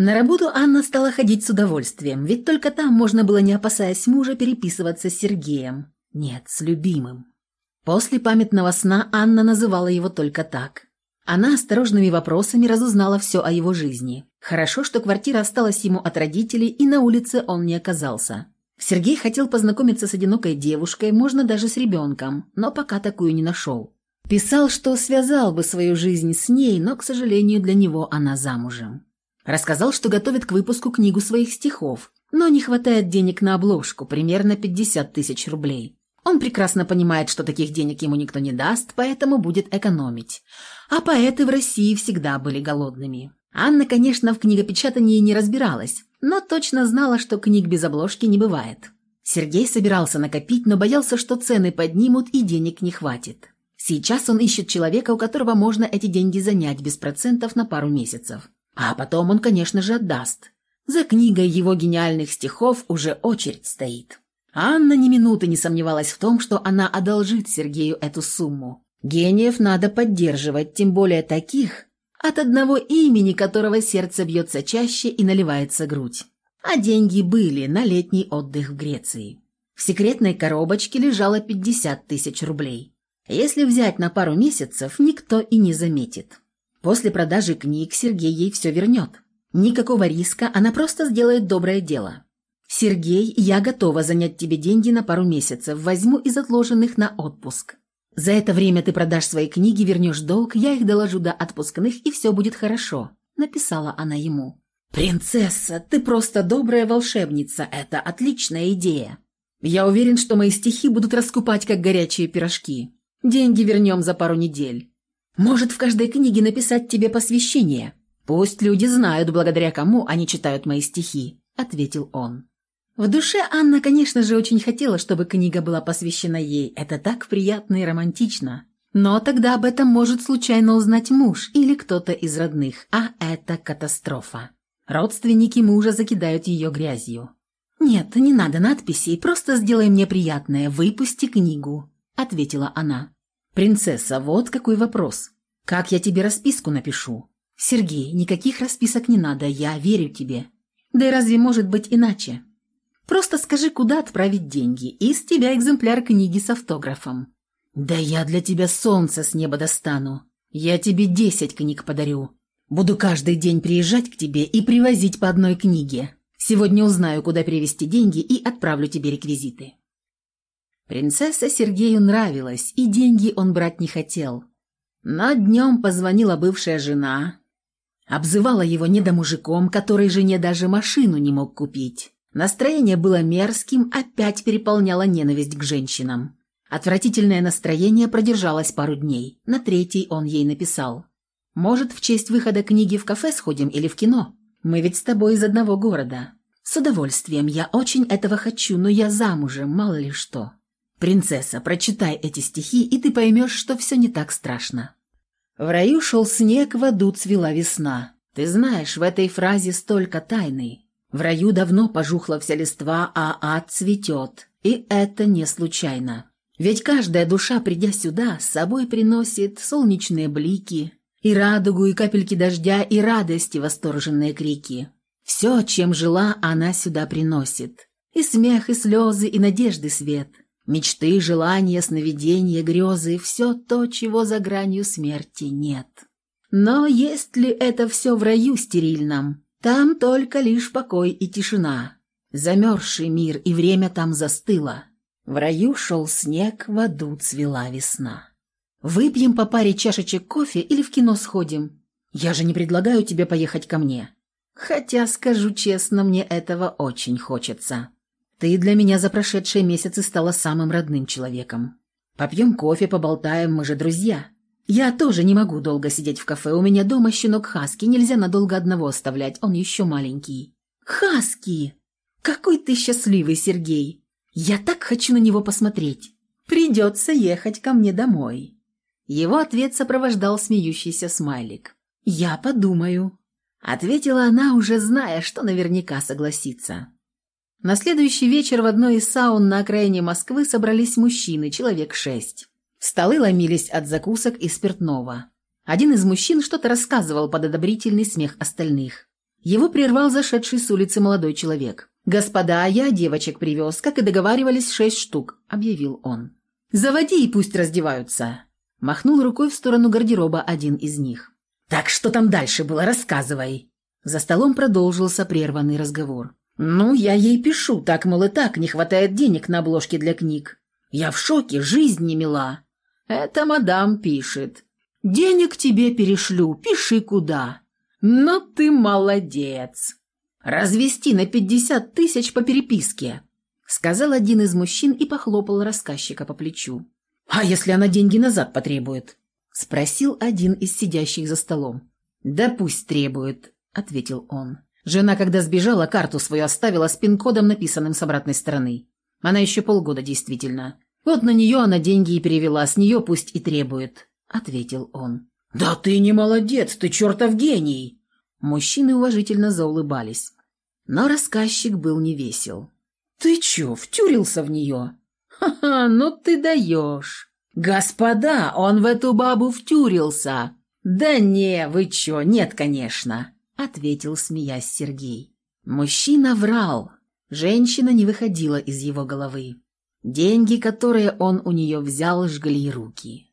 На работу Анна стала ходить с удовольствием, ведь только там можно было, не опасаясь мужа, переписываться с Сергеем. Нет, с любимым. После памятного сна Анна называла его только так. Она осторожными вопросами разузнала все о его жизни. Хорошо, что квартира осталась ему от родителей, и на улице он не оказался. Сергей хотел познакомиться с одинокой девушкой, можно даже с ребенком, но пока такую не нашел. Писал, что связал бы свою жизнь с ней, но, к сожалению, для него она замужем. Рассказал, что готовит к выпуску книгу своих стихов, но не хватает денег на обложку, примерно 50 тысяч рублей. Он прекрасно понимает, что таких денег ему никто не даст, поэтому будет экономить. А поэты в России всегда были голодными. Анна, конечно, в книгопечатании не разбиралась, но точно знала, что книг без обложки не бывает. Сергей собирался накопить, но боялся, что цены поднимут и денег не хватит. Сейчас он ищет человека, у которого можно эти деньги занять без процентов на пару месяцев. А потом он, конечно же, отдаст. За книгой его гениальных стихов уже очередь стоит. Анна ни минуты не сомневалась в том, что она одолжит Сергею эту сумму. Гениев надо поддерживать, тем более таких, от одного имени которого сердце бьется чаще и наливается грудь. А деньги были на летний отдых в Греции. В секретной коробочке лежало 50 тысяч рублей. Если взять на пару месяцев, никто и не заметит. После продажи книг Сергей ей все вернет. Никакого риска, она просто сделает доброе дело. «Сергей, я готова занять тебе деньги на пару месяцев, возьму из отложенных на отпуск. За это время ты продашь свои книги, вернешь долг, я их доложу до отпускных, и все будет хорошо», – написала она ему. «Принцесса, ты просто добрая волшебница, это отличная идея. Я уверен, что мои стихи будут раскупать, как горячие пирожки. Деньги вернем за пару недель. Может, в каждой книге написать тебе посвящение? Пусть люди знают, благодаря кому они читают мои стихи», — ответил он. В душе Анна, конечно же, очень хотела, чтобы книга была посвящена ей. Это так приятно и романтично. Но тогда об этом может случайно узнать муж или кто-то из родных, а это катастрофа. Родственники мужа закидают ее грязью. «Нет, не надо надписей, просто сделай мне приятное, выпусти книгу», — ответила она. «Принцесса, вот какой вопрос. Как я тебе расписку напишу?» «Сергей, никаких расписок не надо, я верю тебе. Да и разве может быть иначе? Просто скажи, куда отправить деньги, и с тебя экземпляр книги с автографом». «Да я для тебя солнце с неба достану. Я тебе десять книг подарю. Буду каждый день приезжать к тебе и привозить по одной книге. Сегодня узнаю, куда перевести деньги и отправлю тебе реквизиты». Принцесса Сергею нравилась, и деньги он брать не хотел. Но днем позвонила бывшая жена, обзывала его недомужиком, который жене даже машину не мог купить. Настроение было мерзким, опять переполняла ненависть к женщинам. Отвратительное настроение продержалось пару дней. На третий он ей написал. «Может, в честь выхода книги в кафе сходим или в кино? Мы ведь с тобой из одного города. С удовольствием, я очень этого хочу, но я замужем, мало ли что». «Принцесса, прочитай эти стихи, и ты поймешь, что все не так страшно». В раю шел снег, в аду цвела весна. Ты знаешь, в этой фразе столько тайны. В раю давно пожухла вся листва, а ад цветет. И это не случайно. Ведь каждая душа, придя сюда, с собой приносит солнечные блики, и радугу, и капельки дождя, и радости восторженные крики. Все, чем жила, она сюда приносит. И смех, и слезы, и надежды свет – Мечты, желания, сновидения, грезы – все то, чего за гранью смерти нет. Но есть ли это все в раю стерильном? Там только лишь покой и тишина. Замерзший мир, и время там застыло. В раю шел снег, в аду цвела весна. Выпьем по паре чашечек кофе или в кино сходим? Я же не предлагаю тебе поехать ко мне. Хотя, скажу честно, мне этого очень хочется. Ты для меня за прошедшие месяцы стала самым родным человеком. Попьем кофе, поболтаем, мы же друзья. Я тоже не могу долго сидеть в кафе, у меня дома щенок Хаски, нельзя надолго одного оставлять, он еще маленький. Хаски! Какой ты счастливый, Сергей! Я так хочу на него посмотреть. Придется ехать ко мне домой. Его ответ сопровождал смеющийся смайлик. «Я подумаю», — ответила она, уже зная, что наверняка согласится. На следующий вечер в одной из саун на окраине Москвы собрались мужчины, человек шесть. Столы ломились от закусок и спиртного. Один из мужчин что-то рассказывал под одобрительный смех остальных. Его прервал зашедший с улицы молодой человек. «Господа, я девочек привез, как и договаривались, шесть штук», — объявил он. «Заводи и пусть раздеваются». Махнул рукой в сторону гардероба один из них. «Так что там дальше было, рассказывай». За столом продолжился прерванный разговор. «Ну, я ей пишу, так, мол, и так, не хватает денег на обложки для книг. Я в шоке, жизнь не мила». «Это мадам пишет. Денег тебе перешлю, пиши куда». «Но ты молодец!» «Развести на пятьдесят тысяч по переписке», — сказал один из мужчин и похлопал рассказчика по плечу. «А если она деньги назад потребует?» — спросил один из сидящих за столом. «Да пусть требует», — ответил он. Жена, когда сбежала, карту свою оставила с пин-кодом, написанным с обратной стороны. Она еще полгода действительно. Вот на нее она деньги и перевела, с нее пусть и требует», — ответил он. «Да ты не молодец, ты чертов гений!» Мужчины уважительно заулыбались. Но рассказчик был невесел. «Ты че, втюрился в нее?» «Ха-ха, ну ты даешь!» «Господа, он в эту бабу втюрился!» «Да не, вы че, нет, конечно!» Ответил, смеясь Сергей. Мужчина врал. Женщина не выходила из его головы. Деньги, которые он у нее взял, жгли руки.